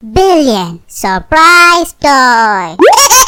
Billion Surprise Toy!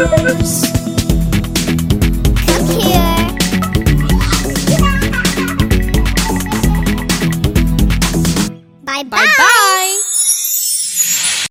Bye bye. bye.